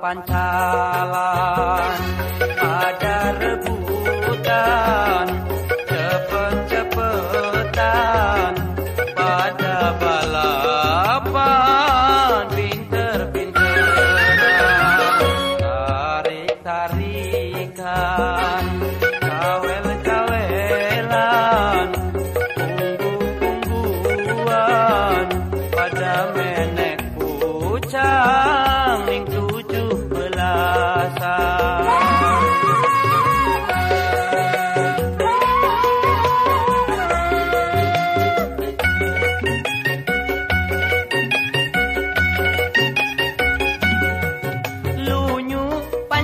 pancalan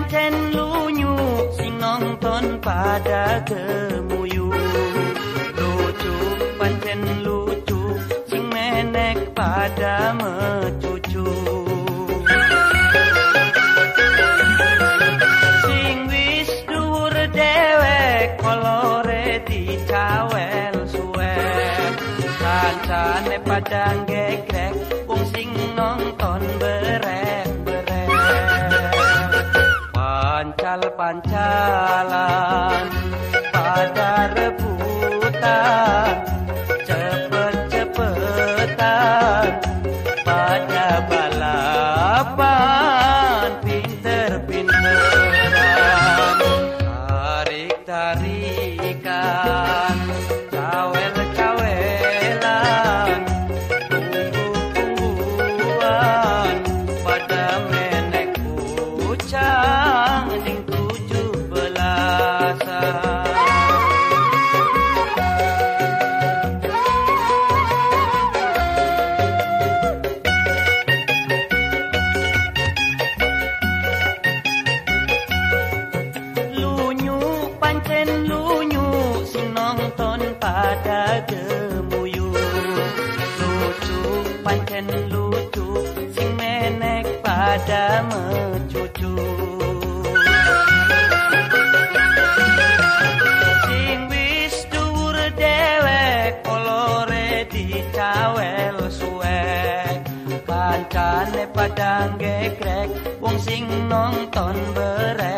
pancen lunyu sing nonton pada gemuyu lucu pancen lucu sing menek pada mecucu. Sing wis dhuwur dewek kolore dicawel suwek. Kancane padang gegrek pancalan pada rebutan pada gemuyu lucu pancen lucu sing menek pada mecucu sing wis dhuwur dewek kolore dicawel suwek. Kancane padang gegrek wong sing nonton berek